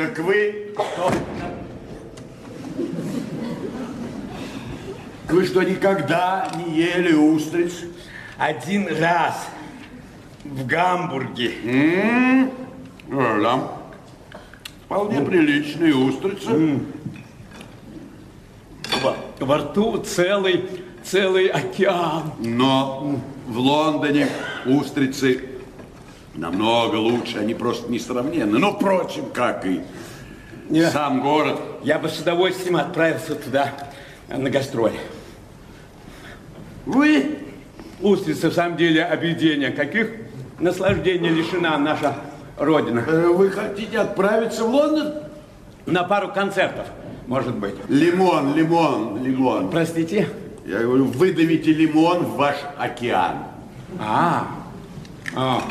Так вы что? Вы что, никогда не ели устриц? Один раз в Гамбурге. М -м, да. Вполне приличные устрицы. Во, во рту целый, целый океан. Но в Лондоне устрицы намного лучше, они просто несравненны. Ну, впрочем, как и Я- сам город. Я бы с удовольствием отправился туда на гастроли. Вы? Устрицы в самом деле объедения. Каких наслаждений лишена наша Родина? э, Вы хотите отправиться в Лондон? На пару концертов, может быть. Лимон, лимон, лимон. Простите? Я говорю, выдавите лимон в ваш океан. А, а.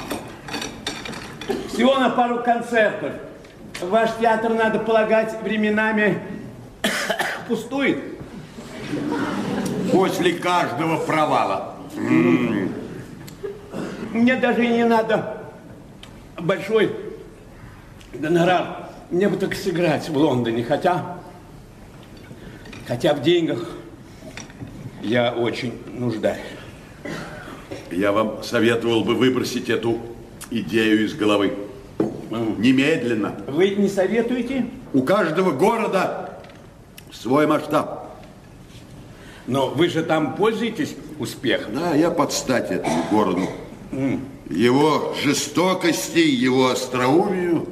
Всего на пару концертов. Ваш театр, надо полагать, временами пустует. После каждого провала. Мне даже не надо большой гонорар. Мне бы только сыграть в Лондоне, хотя, хотя в деньгах я очень нуждаюсь. Я вам советовал бы выбросить эту идею из головы. Немедленно. Вы не советуете? У каждого города свой масштаб. Но вы же там пользуетесь успехом. Да, я под стать этому городу. Его жестокости, его остроумию.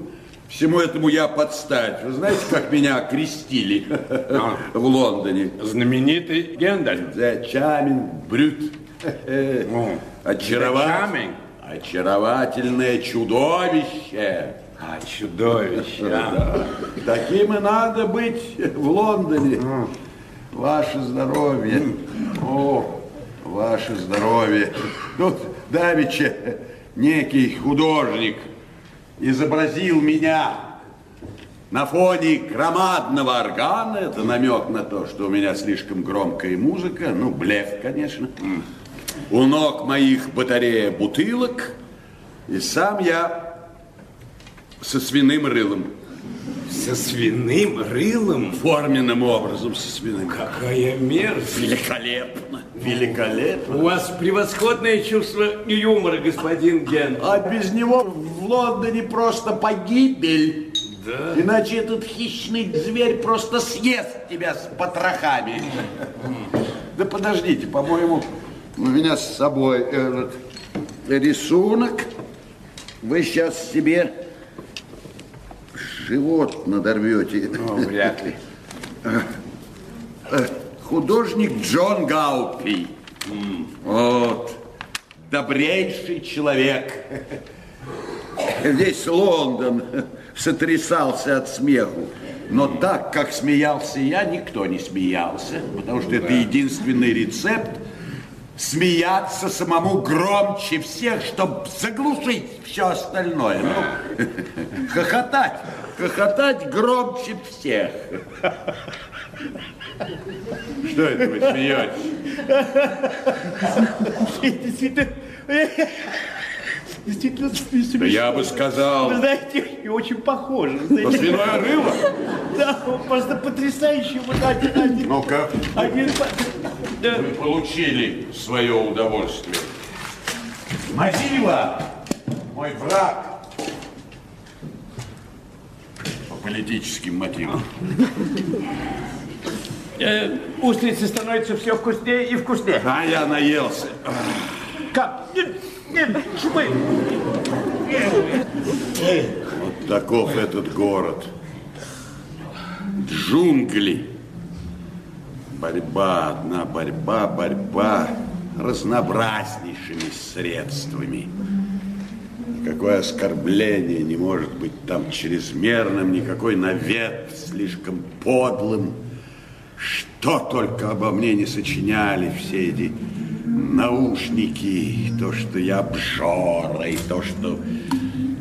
Всему этому я под стать. Вы знаете, как меня крестили в Лондоне? Знаменитый Гендель. The Charming Brute. Очаровать. Очаровательное чудовище. А, чудовище. а. Да. Таким и надо быть в Лондоне. Ваше здоровье. О, ваше здоровье. Тут давеча некий художник изобразил меня на фоне громадного органа. Это намек на то, что у меня слишком громкая музыка. Ну, блеф, конечно. У ног моих батарея бутылок. И сам я со свиным рылом. Со свиным рылом? Форменным образом со свиным. Какая мерзость. Великолепно. Великолепно. У вас превосходное чувство юмора, господин Ген. А без него в Лондоне просто погибель. Да. Иначе этот хищный зверь просто съест тебя с потрохами. Да подождите, по-моему, у меня с собой этот рисунок. Вы сейчас себе живот надорвете. Ну, вряд ли. Художник Джон Гаупи. Вот. Добрейший человек. Весь Лондон сотрясался от смеху. Но так, как смеялся я, никто не смеялся. Потому что это единственный рецепт смеяться самому громче всех, чтобы заглушить все остальное. Ну, хохотать. Хохотать громче всех. Что это вы смеетесь? Действительно, действительно смешно. Да я бы сказал, Вы знаете, и очень похоже. что свиное рыло. Да, он просто потрясающий. Вот один, один, Ну-ка, один. Да. вы получили свое удовольствие. Мазила, мой враг. По политическим мотивам. Э, устрицы становятся все вкуснее и вкуснее. А я наелся. Как? Нет, нет, вы. Вот таков этот город. Джунгли. Борьба, одна борьба, борьба разнообразнейшими средствами. Никакое оскорбление не может быть там чрезмерным, никакой навет слишком подлым. Что только обо мне не сочиняли все эти наушники, то, что я обжора, и то, что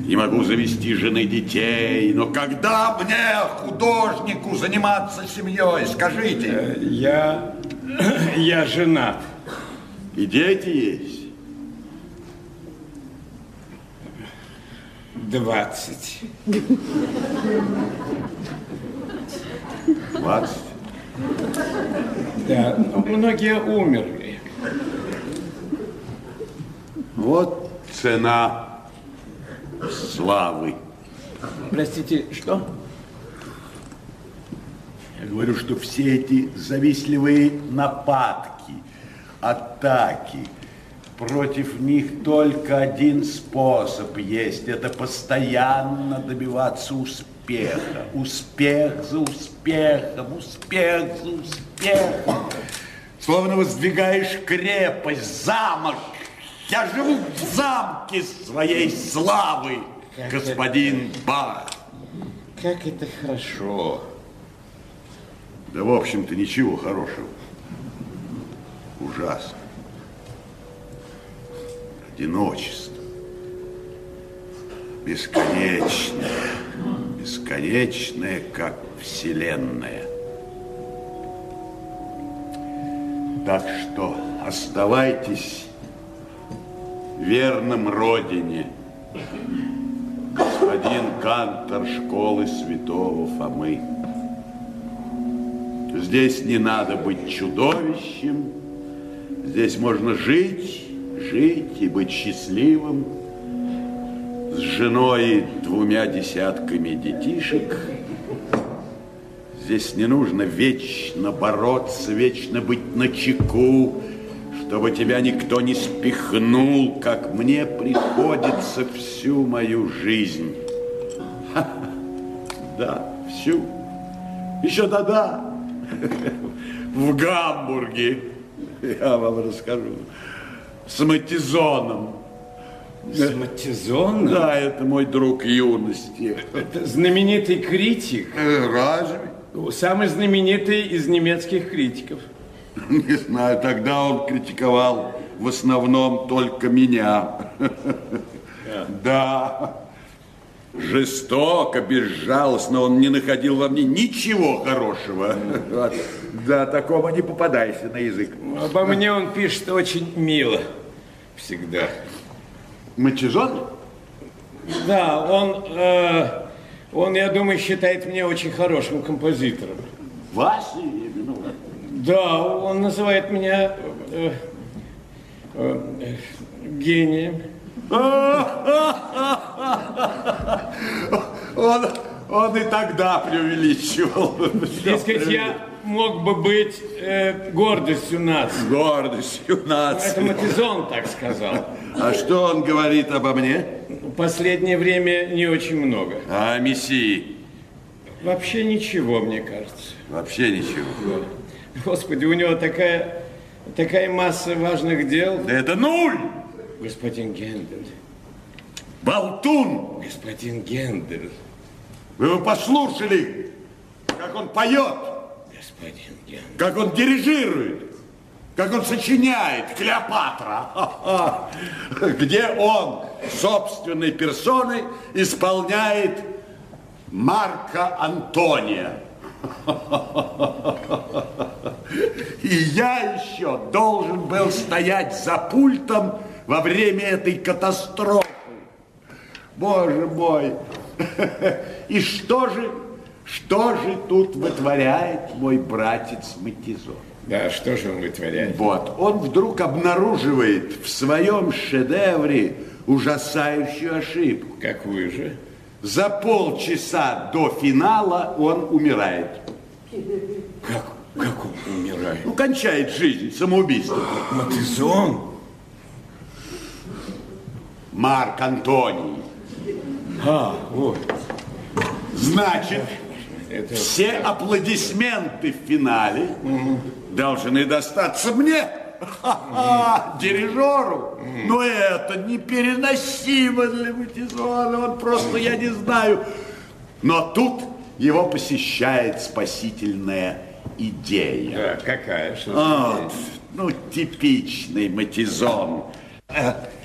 не могу завести жены детей. Но когда мне, художнику, заниматься семьей, скажите? Я, я женат. И дети есть? Двадцать. 20. Да, но многие умерли. Вот цена славы. Простите, что? Я говорю, что все эти завистливые нападки, атаки, против них только один способ есть. Это постоянно добиваться успеха. Успех за успехом, успех за успехом. Словно воздвигаешь крепость, замок. Я живу в замке своей славы, Как господин Бах. Как это хорошо. Да, в общем-то, ничего хорошего. Ужасно. Одиночество. Бесконечное. Бесконечное, как Вселенная. Так что оставайтесь верным Родине, господин Кантор школы святого Фомы. Здесь не надо быть чудовищем. Здесь можно жить, жить и быть счастливым с женой и двумя десятками детишек. Здесь не нужно вечно бороться, вечно быть на чеку, чтобы тебя никто не спихнул, как мне приходится всю мою жизнь. Да, всю. Еще да-да. В Гамбурге, я вам расскажу, с Матизоном. С Матизоном? Да, это мой друг юности. Это знаменитый критик. Э, Разве? Самый знаменитый из немецких критиков. Не знаю, тогда он критиковал в основном только меня. Да. Жестоко, безжалостно, он не находил во мне ничего хорошего. Вот. Да, такому не попадайся на язык. Обо мне он пишет очень мило. Всегда. Матизон? Да, он, э, он, я думаю, считает меня очень хорошим композитором. Вас? Да, он называет меня э, э, э, гением. Он, он и тогда преувеличивал. Дескать, я мог бы быть э, гордостью нации. Гордостью Это нации. Матизон так сказал. А что он говорит обо мне? В последнее время не очень много. А Мессии? Вообще ничего, мне кажется. Вообще ничего. Господи, у него такая, такая масса важных дел. Да это нуль! Господин Гендель, Болтун! господин Гендель, Вы бы послушали, как он поет, господин Гендель. как он дирижирует, как он сочиняет Клеопатра. Где он собственной персоной исполняет Марка Антония. И я еще должен был стоять за пультом во время этой катастрофы. Боже мой! И что же, что же тут вытворяет мой братец Матизон? Да, что же он вытворяет? Вот, он вдруг обнаруживает в своем шедевре ужасающую ошибку. Какую же? За полчаса до финала он умирает. Как, как он умирает? Ну, кончает жизнь самоубийством. Матизон? Марк Антоний. А, вот. Значит, Это... все аплодисменты в финале должны достаться мне. Ха-ха, дирижеру. Но это непереносимо для Матизона. Он просто, я не знаю. Но тут его посещает спасительная идея. Да, какая? Что Вот, ну, типичный Матизон.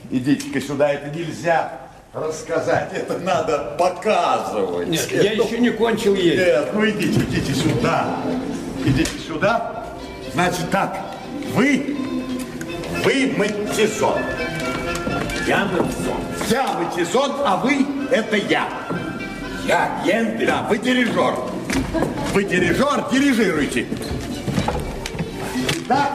Идите-ка сюда, это нельзя рассказать, это надо показывать. Нет, я еще не кончил есть. Нет, ну идите, идите сюда. Идите сюда. Значит так, вы, вы Матизон. Я Матизон. Я Матизон, а вы это я. Я Гендель. Да, вы дирижер. Вы дирижер, дирижируйте. Итак,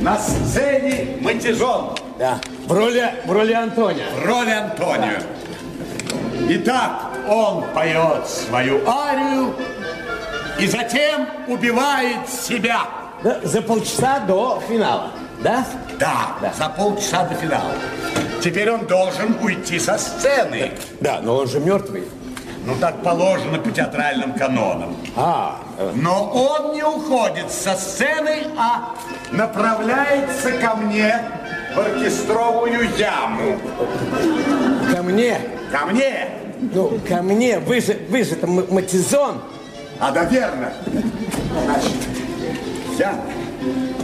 на сцене Матижон. Да. В роли, в роли Антония. В роли Антонио. Итак, он поет свою арию и затем убивает себя. Да, за полчаса до финала, да? Да, Да. за полчаса до финала. Теперь он должен уйти со сцены. Да, но он же мертвый. Ну, так положено по театральным канонам. А, э, Но он не уходит со сцены, а направляется ко мне в оркестровую яму. ко мне. Ко мне. Ну, ко мне. Вы же, вы же там матизон. А да верно. Значит, я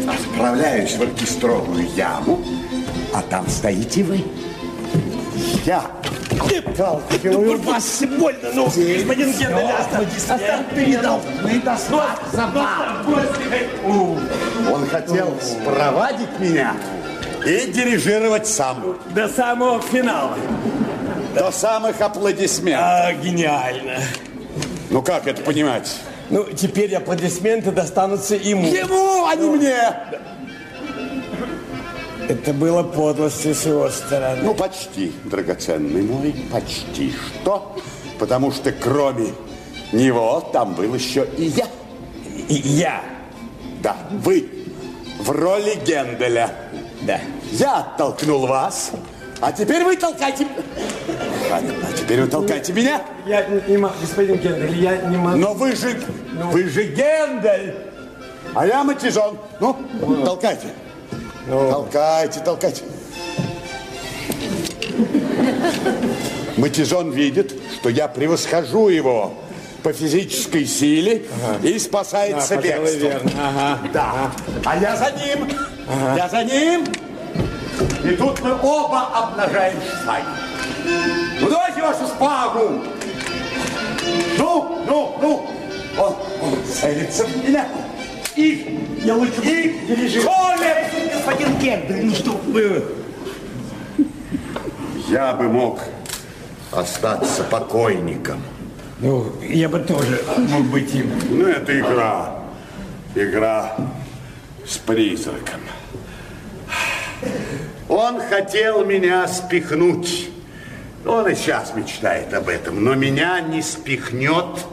отправляюсь в оркестровую яму, а там стоите вы. Я отталкиваю Вас больно, ну, господин Гендель, Вы должны достаться вам. Он хотел спровадить меня и дирижировать сам. До самого финала. До самых аплодисментов. А, гениально. Ну как это понимать? Ну, теперь аплодисменты достанутся ему. Ему, а не мне. Это было подлостью с его стороны. Ну, почти, драгоценный мой, почти что. Потому что кроме него там был еще и я. И я. Да, вы в роли Генделя. Да. Я оттолкнул вас, а теперь вы толкайте... А, а теперь вы толкайте меня. Я не, не могу, господин Гендель, я не могу. Но вы же, вы же Гендель, а я Матижон. Ну, толкайте. Толкайте, толкайте. Матижон видит, что я превосхожу его по физической силе и спасается пожалуй, бегством. верно. Ага. Да. А я за ним. Я за ним. И тут мы оба обнажаем шпаги. Вашу шпагу. Ну, ну, ну. Он, он целится в меня. И, я лучше... И, колет! Господин Гендель, ну что вы... Я бы мог остаться покойником. Ну, я бы тоже мог быть им. Ну, это игра. Игра с призраком. Он хотел меня спихнуть. Он и сейчас мечтает об этом. Но меня не спихнет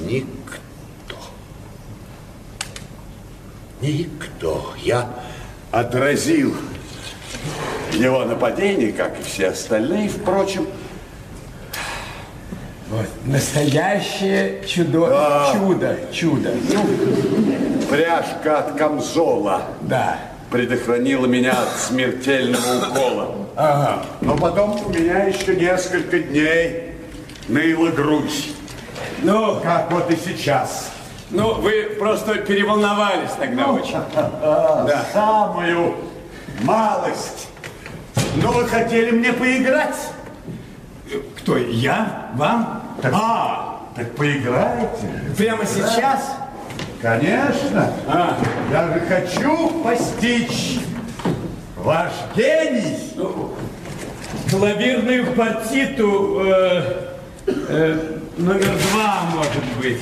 никто. Никто. Я отразил его нападение, как и все остальные, впрочем. Вот. Настоящее чудо, чудо, чудо. Пряжка от камзола Да. предохранила меня от смертельного укола. Ага. Но потом у меня еще несколько дней ныла грудь. Ну, Как вот и сейчас. ну, вы просто переволновались тогда очень. Да. Самую малость. Но вы хотели мне поиграть? Кто, я? Вам? А, так поиграете? Прямо сейчас? Конечно. Я же хочу постичь ваш гений. Клавирную партиту э, э, номер два, может быть.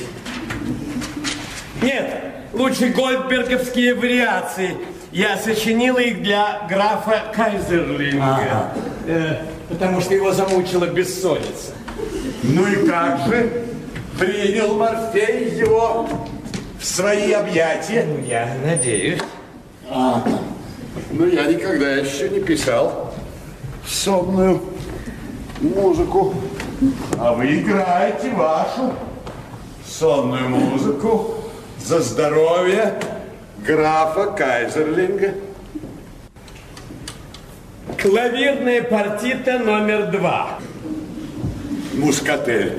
Нет, лучше гольдберговские вариации. Я сочинила их для графа Кайзерлинга. Э, потому что его замучила бессонница. Ну и как же принял Морфей его в свои объятия? Я надеюсь. Ну, я никогда еще не писал сонную музыку. А вы играете вашу сонную музыку за здоровье графа Кайзерлинга. Клавирная партита номер два. Мускатель.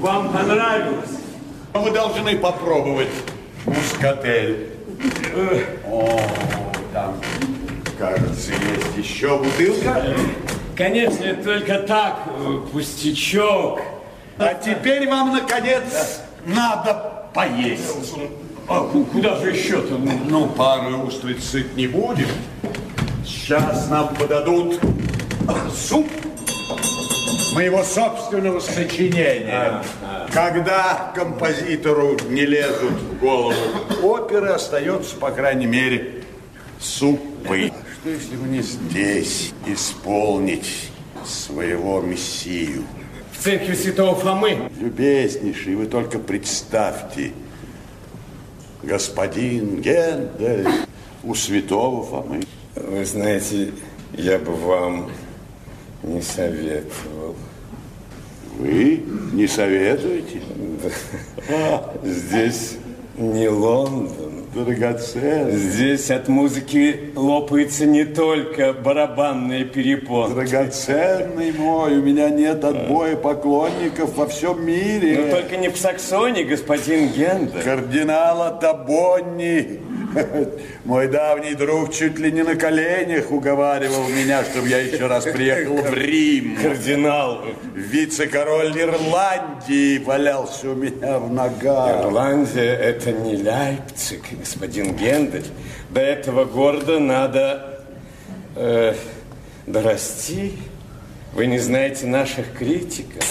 Вам понравилось. Вы должны попробовать мускатель. О, там, кажется, есть еще бутылка. Конечно, только так, э, пустячок. А теперь вам, наконец, надо поесть. А ку- куда же еще-то? Ну, Ну, пару устриц сыт не будем. Сейчас нам подадут суп моего собственного сочинения. Когда композитору не лезут в голову оперы, остается, по крайней мере, супы. Что если бы не здесь исполнить своего мессию? в церкви святого Фомы. Любезнейший, вы только представьте, господин Гендель у святого Фомы. Вы знаете, я бы вам не советовал. Вы не советуете? Здесь не Лондон. Драгоценный, Здесь от музыки лопаются не только барабанные перепонки. драгоценный мой, у меня нет отбоя поклонников во всем мире. Но только не в Саксонии, господин Гендель. Кардинала Табонни, мой давний друг, чуть ли не на коленях уговаривал меня, чтобы я еще раз приехал в Рим. Кардинал. Вице-король Ирландии валялся у меня в ногах. Ирландия – это не Лейпциг, господин Гендель. До этого города надо э, дорасти. Вы не знаете наших критиков.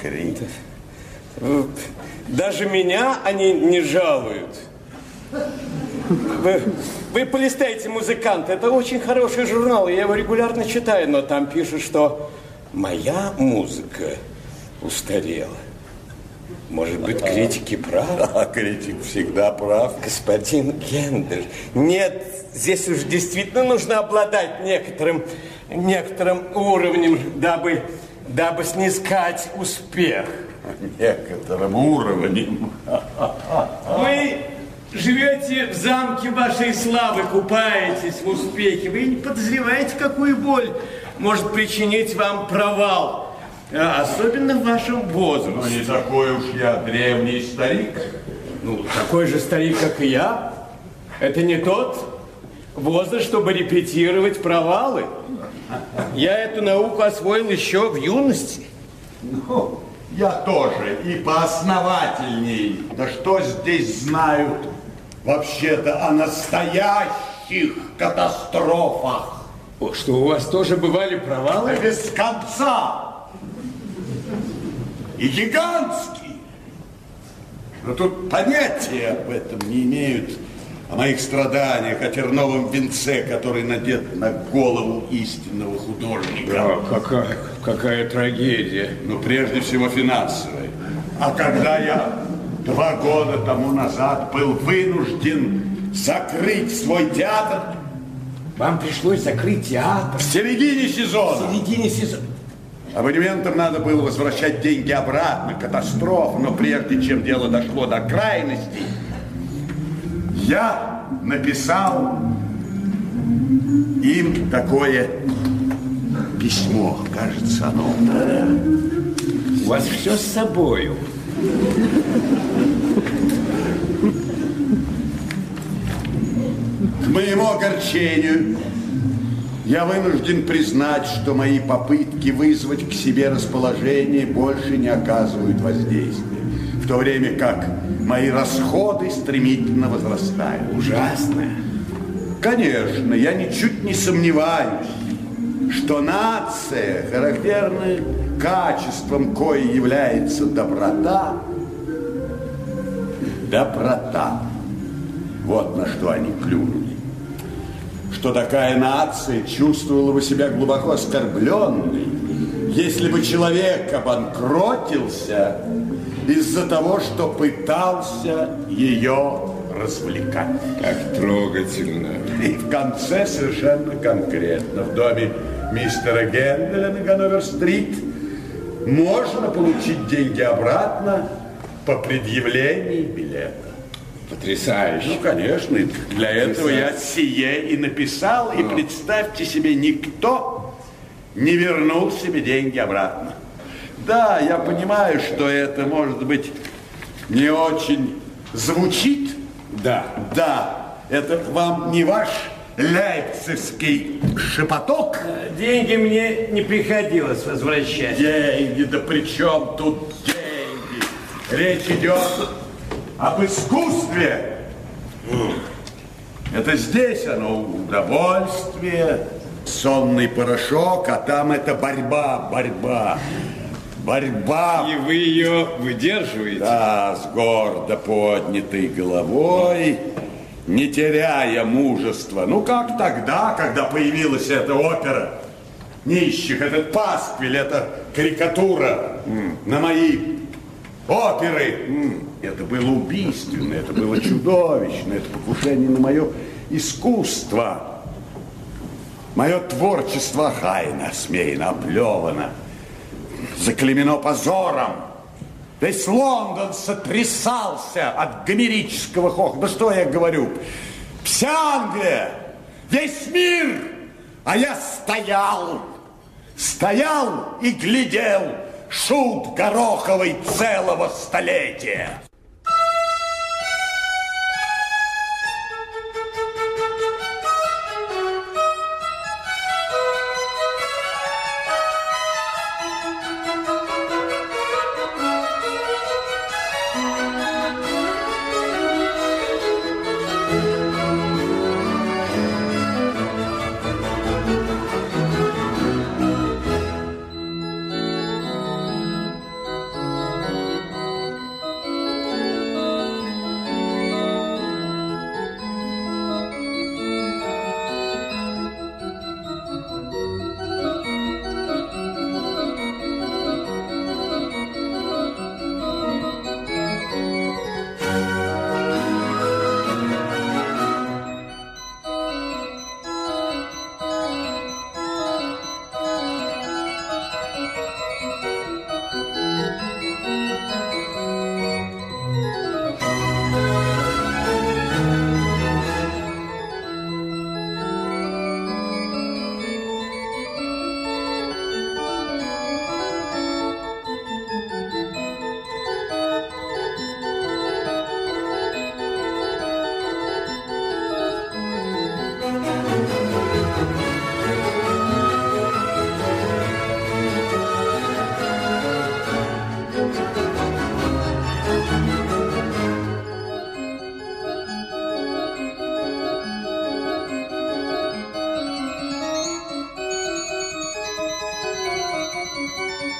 Крит. Э, Даже меня они не жалуют. Вы, вы полистайте «Музыкант». Это очень хороший журнал, я его регулярно читаю, но там пишут, что моя музыка устарела. Может быть, критики правы? А критик всегда прав. Господин Гендель, нет, здесь уж действительно нужно обладать некоторым, некоторым уровнем, дабы, дабы снискать успех. Некоторым уровнем. Вы живете в замке вашей славы, купаетесь в успехе. Вы не подозреваете, какую боль может причинить вам провал. А Особенно в вашем возрасте. не такой уж я древний старик. Ну, такой же старик, как и я. Это не тот возраст, чтобы репетировать провалы. Я эту науку освоил еще в юности. Ну, я тоже и поосновательней. Да что здесь знают вообще-то о настоящих катастрофах? О, что у вас тоже бывали провалы? без конца. И гигантские. Но тут понятия об этом не имеют, о моих страданиях, о терновом венце, который надет на голову истинного художника. Да, какая, какая трагедия. Но прежде всего финансовая. А когда я два года тому назад был вынужден закрыть свой театр Вам пришлось закрыть театр в середине в сезона, середине сезона. Абонементам надо было возвращать деньги обратно, катастрофа. Но прежде чем дело дошло до крайностей, я написал им такое письмо. Кажется, оно... У вас все с собою. К моему огорчению, я вынужден признать, что мои попытки вызвать к себе расположение больше не оказывают воздействия, в то время как мои расходы стремительно возрастают. Ужасно. Конечно, я ничуть не сомневаюсь, что нация, характерным качеством кое является доброта, доброта. Вот на что они клюнули. Что такая нация чувствовала бы себя глубоко оскорбленной, если бы человек обанкротился из-за того, что пытался ее развлекать. Как трогательно. И в конце совершенно конкретно в доме мистера Генделя на Ганновер-стрит можно получить деньги обратно по предъявлении билета. Потрясающе. Ну, конечно, для этого я сие и написал, и представьте себе, никто не вернул себе деньги обратно. Да, я понимаю, что это, может быть, не очень звучит. Да. Да, это вам не ваш лейпцигский шепоток? Деньги мне не приходилось возвращать. Деньги, да при чем тут деньги? Речь идет об искусстве. Это здесь оно удовольствие, сонный порошок, а там это борьба, борьба, борьба. И вы ее выдерживаете? Да, с гордо поднятой головой, не теряя мужества. Ну, как тогда, когда появилась эта опера нищих, этот пасквиль, эта карикатура м, на мои оперы. М, Это было убийственно, это было чудовищно, это покушение на мое искусство. Мое творчество хайно, смеяно, оплевано, заклемено позором. Весь Лондон сотрясался от гомерического хохота. Да что я говорю? Вся Англия, весь мир. А я стоял, стоял и глядел шут Гороховой целого столетия.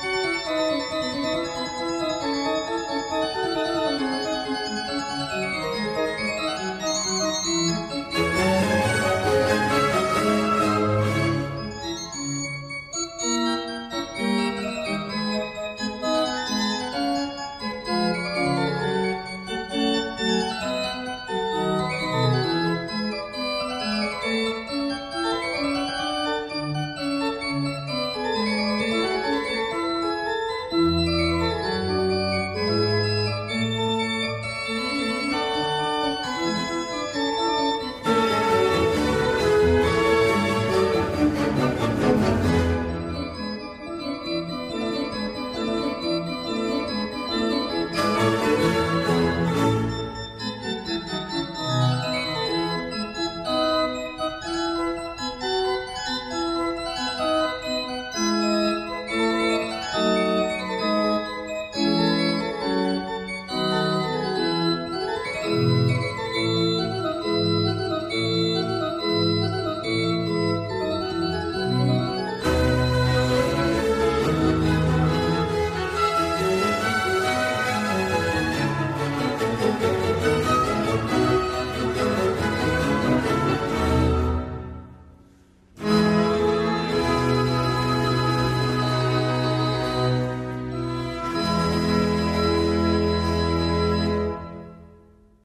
Música